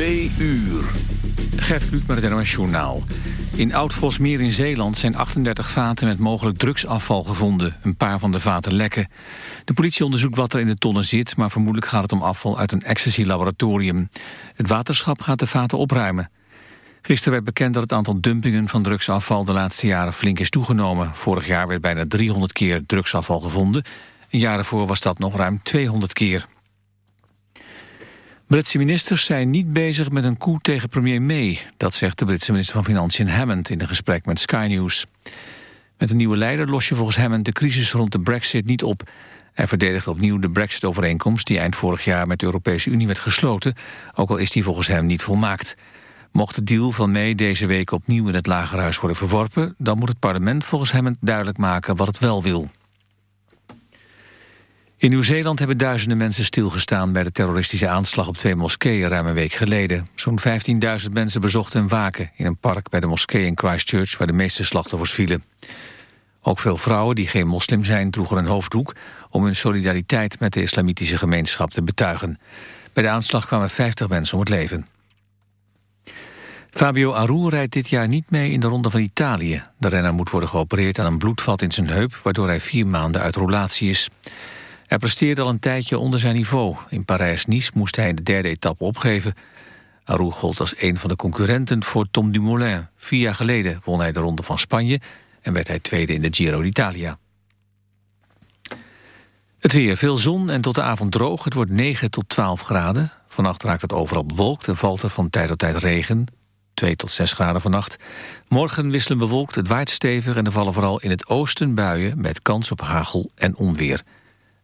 Twee uur. Gert Kluk met het NOS Journaal. In Oud-Vosmeer in Zeeland zijn 38 vaten met mogelijk drugsafval gevonden. Een paar van de vaten lekken. De politie onderzoekt wat er in de tonnen zit... maar vermoedelijk gaat het om afval uit een ecstasy-laboratorium. Het waterschap gaat de vaten opruimen. Gisteren werd bekend dat het aantal dumpingen van drugsafval... de laatste jaren flink is toegenomen. Vorig jaar werd bijna 300 keer drugsafval gevonden. Een jaar ervoor was dat nog ruim 200 keer. Britse ministers zijn niet bezig met een coup tegen premier May. Dat zegt de Britse minister van Financiën Hammond in een gesprek met Sky News. Met een nieuwe leider los je volgens Hammond de crisis rond de brexit niet op. Hij verdedigt opnieuw de brexit-overeenkomst die eind vorig jaar met de Europese Unie werd gesloten, ook al is die volgens hem niet volmaakt. Mocht de deal van May deze week opnieuw in het Lagerhuis worden verworpen, dan moet het parlement volgens Hammond duidelijk maken wat het wel wil. In Nieuw-Zeeland hebben duizenden mensen stilgestaan bij de terroristische aanslag op twee moskeeën ruim een week geleden. Zo'n 15.000 mensen bezochten een waken in een park bij de moskee in Christchurch waar de meeste slachtoffers vielen. Ook veel vrouwen die geen moslim zijn droegen een hoofddoek om hun solidariteit met de islamitische gemeenschap te betuigen. Bij de aanslag kwamen 50 mensen om het leven. Fabio Aru rijdt dit jaar niet mee in de Ronde van Italië. De renner moet worden geopereerd aan een bloedvat in zijn heup... waardoor hij vier maanden uit roulatie is. Hij presteerde al een tijdje onder zijn niveau. In Parijs-Nice moest hij de derde etappe opgeven. Aru gold als een van de concurrenten voor Tom Dumoulin. Vier jaar geleden won hij de Ronde van Spanje... en werd hij tweede in de Giro d'Italia. Het weer, veel zon en tot de avond droog. Het wordt 9 tot 12 graden. Vannacht raakt het overal bewolkt en valt er van tijd tot tijd regen. 2 tot 6 graden vannacht. Morgen wisselen bewolkt, het waait stevig... en er vallen vooral in het oosten buien met kans op hagel en onweer.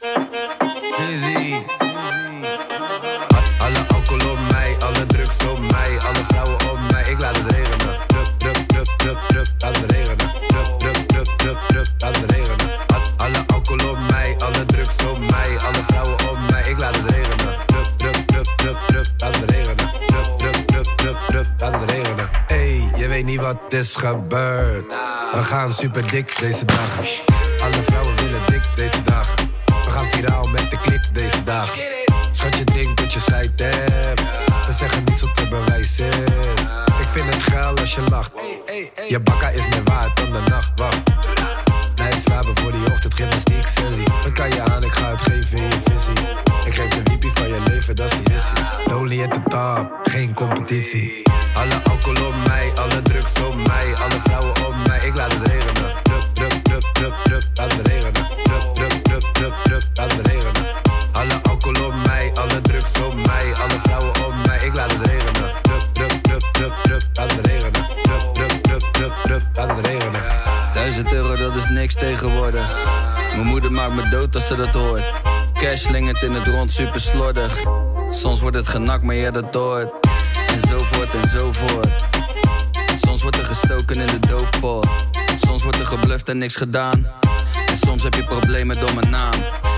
Busy. Alle alcohol op mij, alle drugs op mij, alle vrouwen op mij. Ik laat het regenen. Drup, drup, drup, drup, drup, laat het regenen. Drup, drup, drup, drup, drup, laat het regenen. Al- Alle alcohol op mij, alle drugs op mij, alle vrouwen op mij. Ik laat het regenen. Drup, drup, drup, drup, drup, laat het regenen. Drup, drup, drup, drup, drup, laat het regenen. Hey, je weet niet wat is gebeurd. We gaan super dik deze dagen. Alle vrouwen willen dik deze dagen viraal met de clip deze dag. Schatje drinkt dat je scheid hebt. We zeggen niets op te bewijs is. Ik vind het geil als je lacht. Je bakka is meer waard dan de nachtwacht. Nee, slapen voor die ochtend, gymnastiek, sensie. Dan kan je aan, ik ga het geven in je visie. Ik geef de wiepie van je leven, dat is die missie. Lonely at the top, geen competitie. Alle alcohol op mij, alle drugs op mij, alle vrouwen op mij. Ik laat het regenen. Drup, drup, drup, laat het regenen. Drup, drup, drup, drup, drup, laat het regenen. Alle alcohol op mij, alle drugs op mij, alle vrouwen op mij. Ik laat het regenen. Drup, drup, drup, drup, drup, laat het regenen. Drup, drup, drup, drup, drup, laat het regenen. Duizend euro, dat is niks tegenwoordig. Mijn moeder maakt me dood als ze dat hoort. Cash slingert in het rond, super slordig. Soms wordt het genakt, maar jij dat hoort. En zo voort en zo voort. Soms wordt er gestoken in de doofpot. Soms wordt er gebluft en niks gedaan. En soms heb je problemen door mijn naam.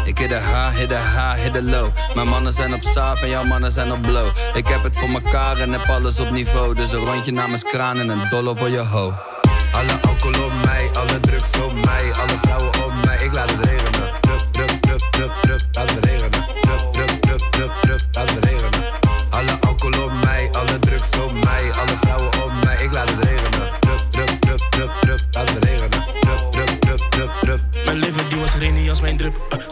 Ik hit de H, hit de H, hit de low. Mijn mannen zijn op saaf en jouw mannen zijn op blow. Ik heb het voor mekaar en heb alles op niveau. Dus een rondje namens kraan en een dollar voor je ho. Alle alcohol op mij, alle drugs op mij, alle vrouwen op mij. Ik laat het regenen. Drup, drup, drup, drup, drup, laat het regenen.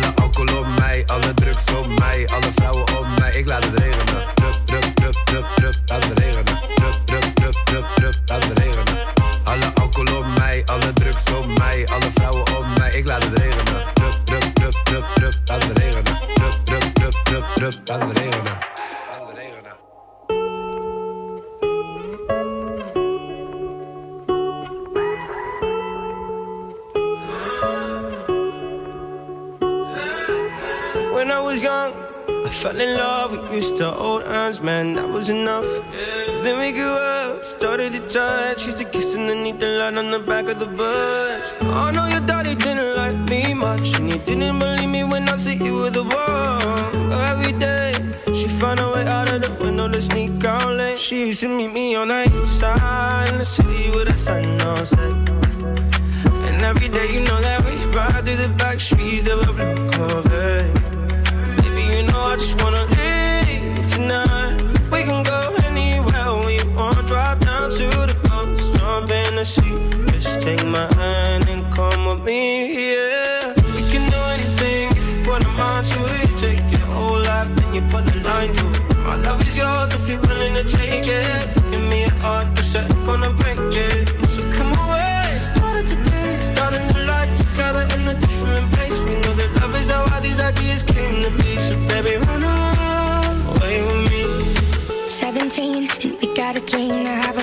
Alle alcohol op mij, alle drugs op mij, alle vrouwen op mij. Ik laat het regenen. Drup, drup, drup, drup, drup, laat het regenen. Drup, drup, drup, drup, drup, laat het regenen. Alle alcohol op mij, alle drugs op mij, alle vrouwen op mij. Ik laat het regenen. Drup, drup, drup, drup, drup, laat het regenen. Drup, drup, drup, drup, drup, laat het regenen. Used to hold hands, man, that was enough. Then we grew up, started to touch. Used to kiss underneath the light on the back of the bus. Oh, I know your daddy didn't like me much, and he didn't believe me when I said you were the one. Every day, she found a way out of the window to sneak out late. She used to meet me on the east side in the city with the sun on set. And every day, you know that we ride through the back streets of a blue Corvette. Baby, you know I just wanna take my hand and come with me, yeah. We can do anything if you put a mind to it. Take your whole life, then you put a line through it. My love is yours if you're willing to take it. Give me a heart, cause I'm gonna break it. So come away, started today, starting the light together in a different place. We know that love is how these ideas came to be. So baby, run away with me. 17 and we got a dream to have a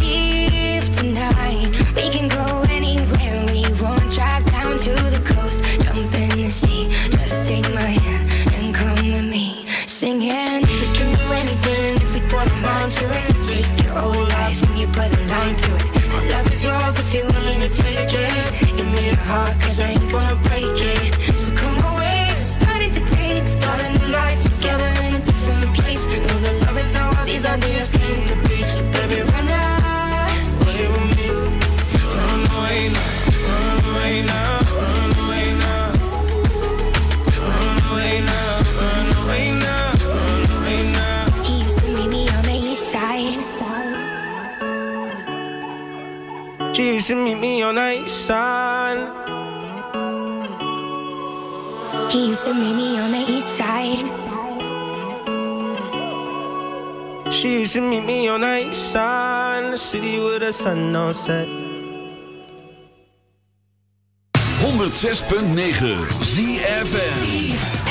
hot He used to meet me on the east side. She used to meet me on the east side in the city with the sun on set. 106.9 ZFM.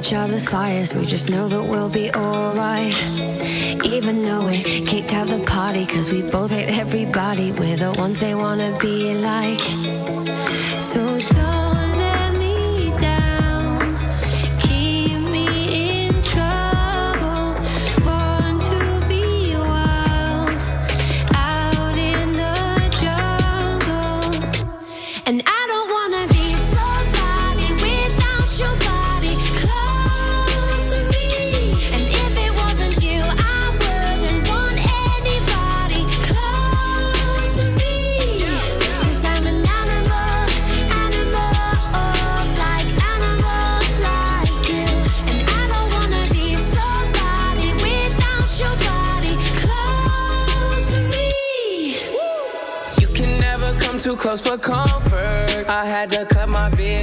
each other's fires. We just know that we'll be alright. Even though we can't have the party, cause we both hate everybody. We're the ones they wanna be like.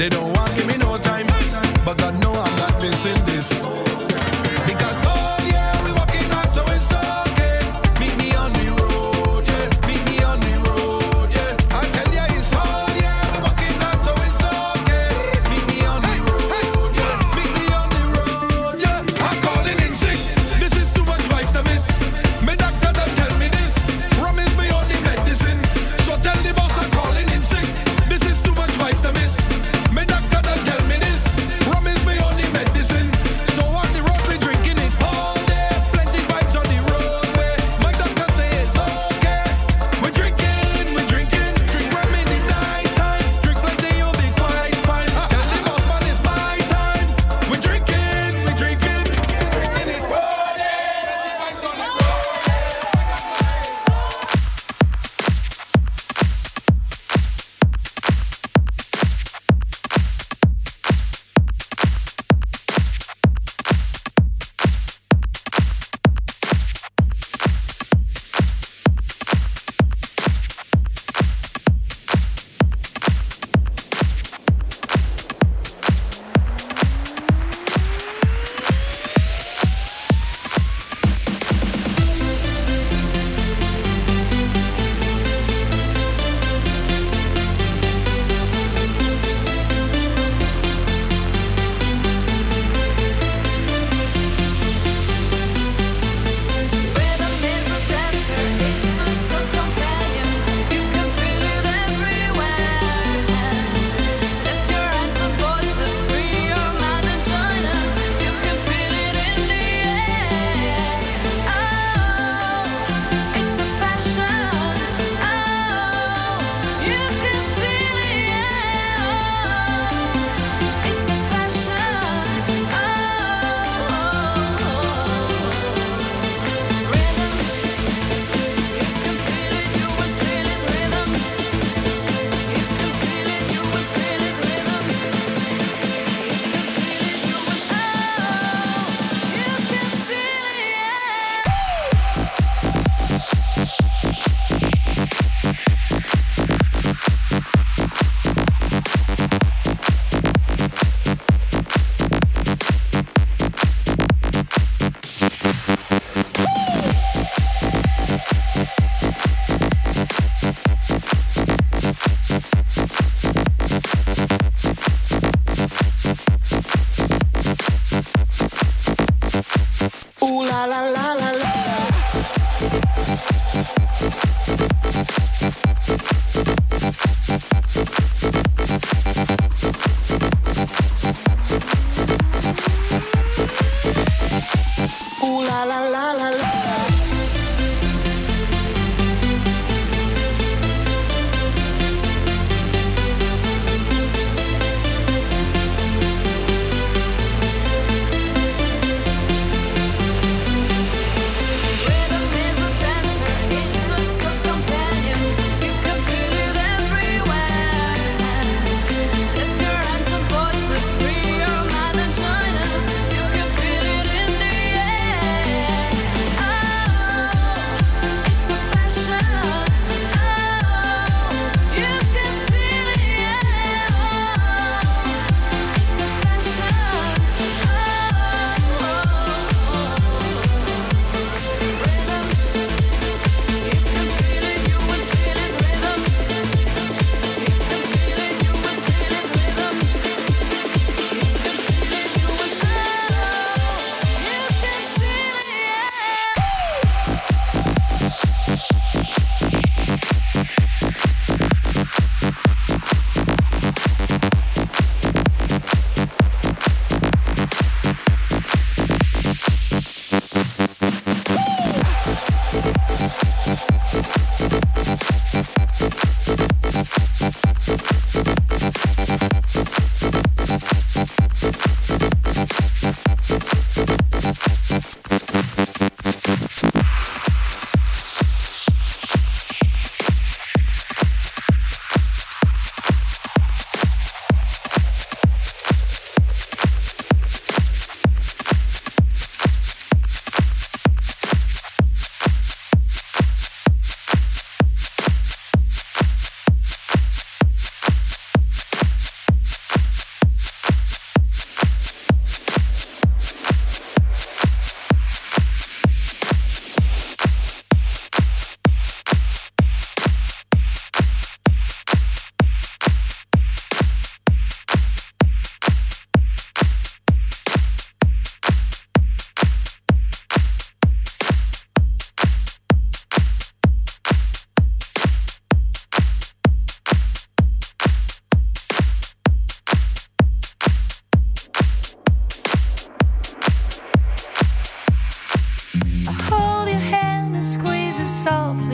They don't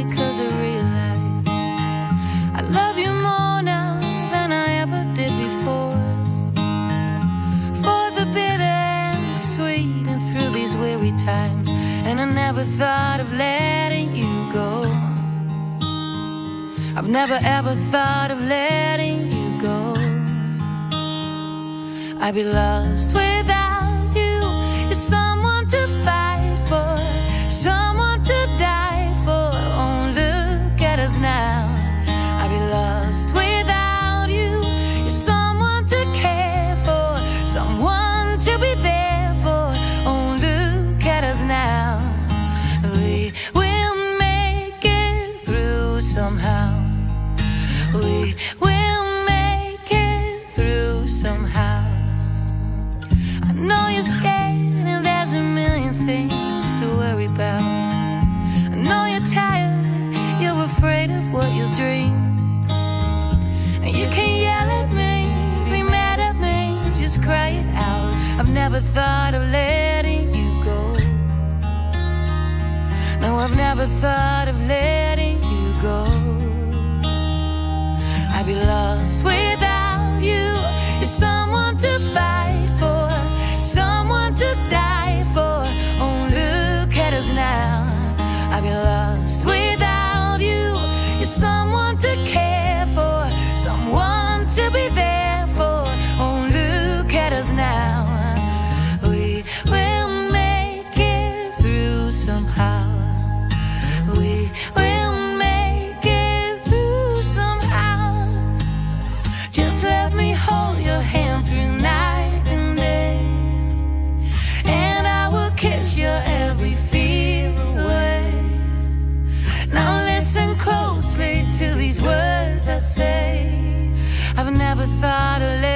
cause I realized I love you more now than I ever did before. For the bitter and the sweet, and through these weary times, and I never thought of letting you go. I've never ever thought of letting you go. I'd be lost. far never thought of letting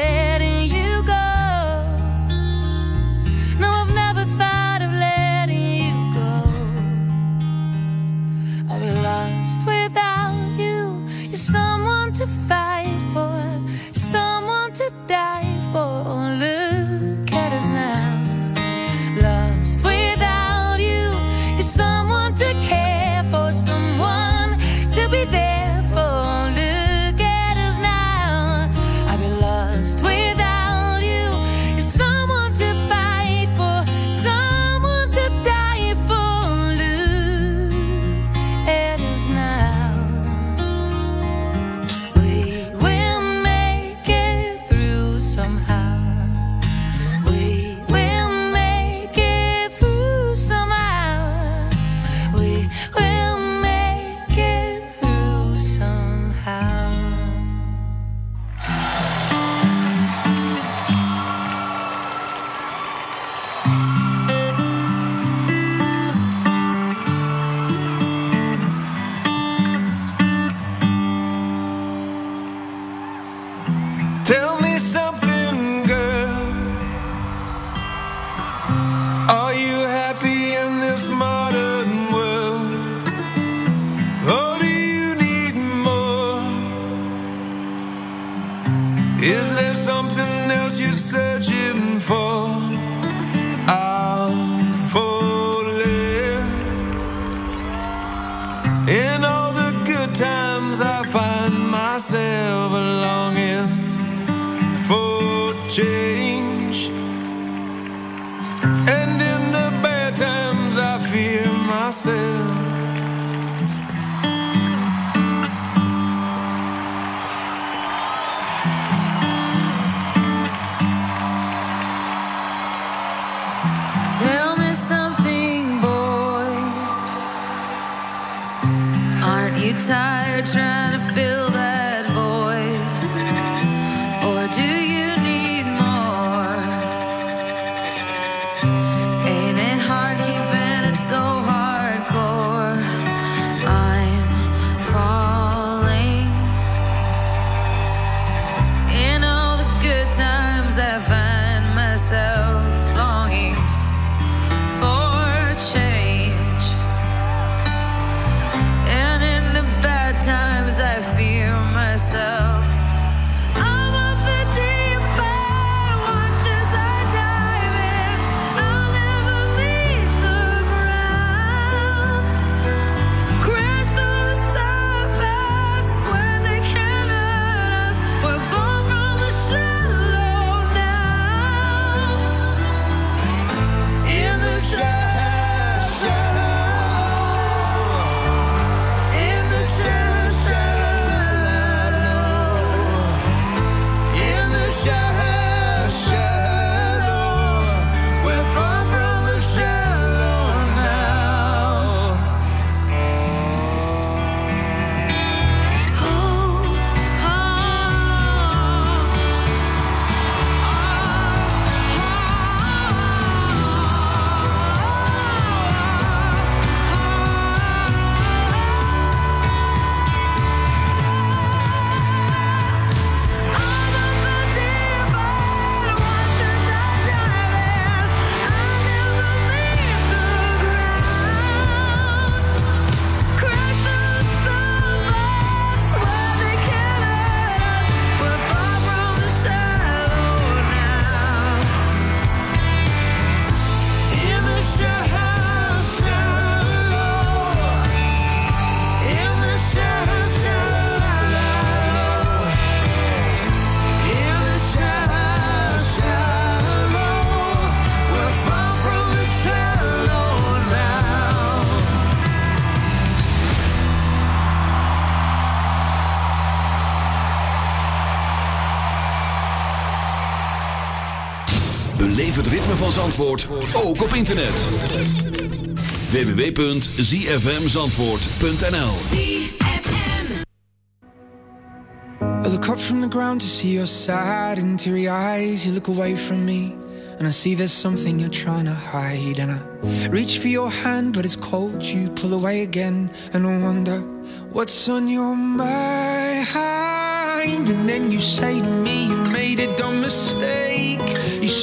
Zandvoort, ook op internet. www.zfmzandvoort.nl I look up from the ground to see your sad and teary eyes. You look away from me, and I see there's something you're trying to hide. And I reach for your hand, but it's cold. You pull away again, and I wonder what's on your mind. And then you say to me, You made a dumb mistake.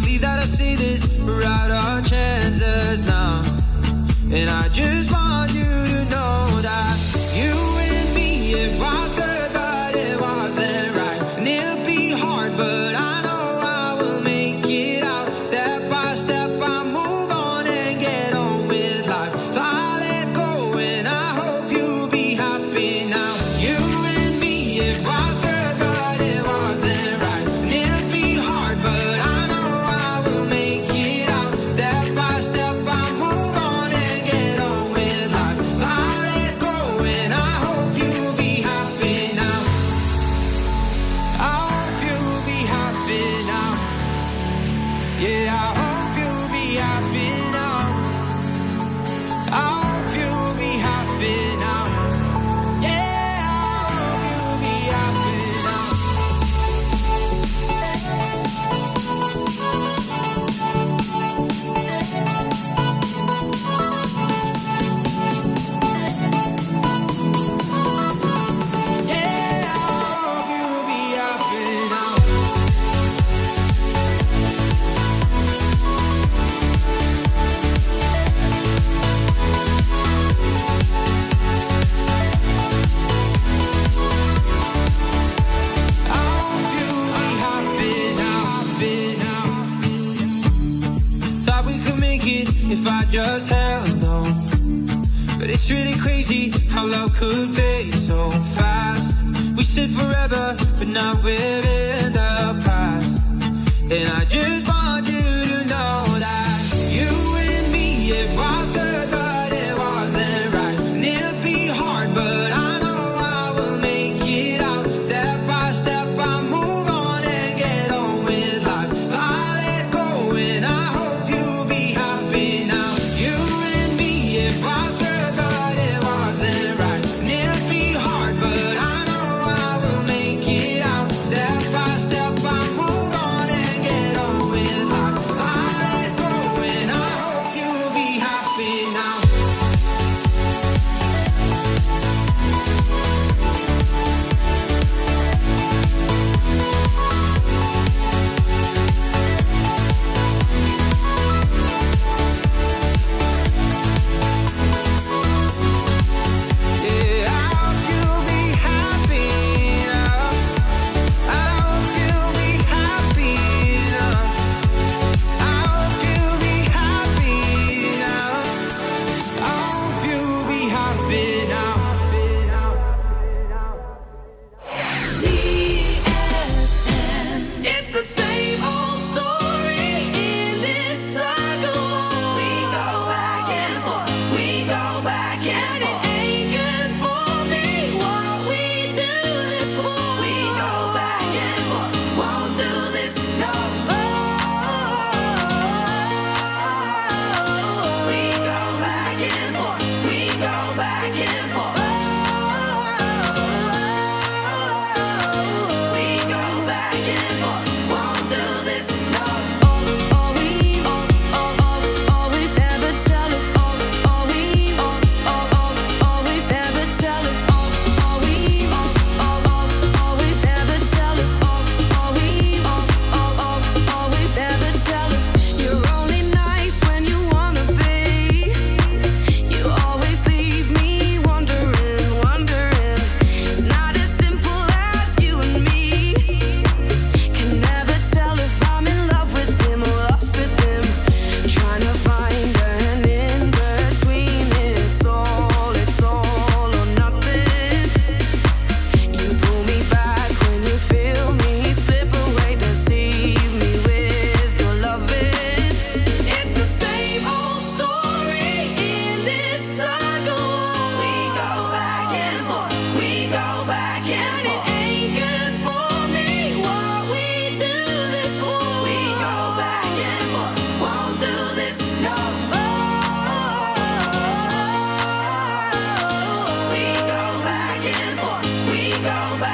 Believe that I see this, we're our chances now. And I just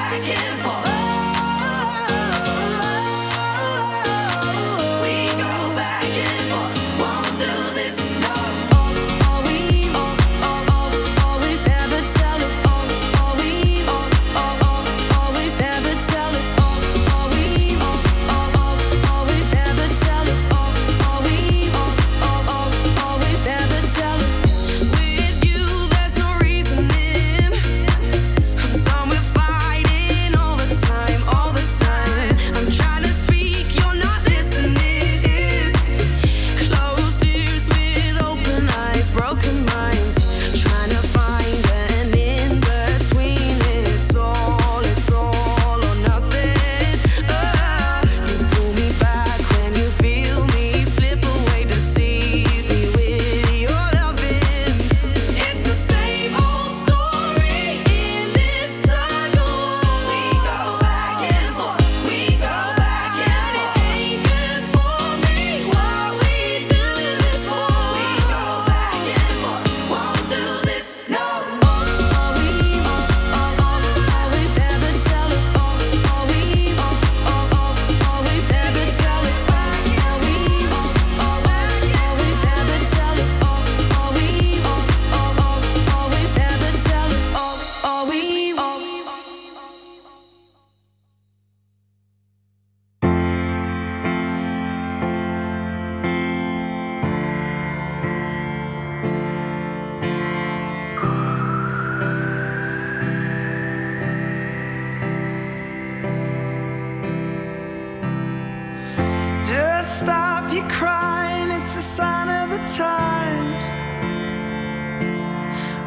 back and forth.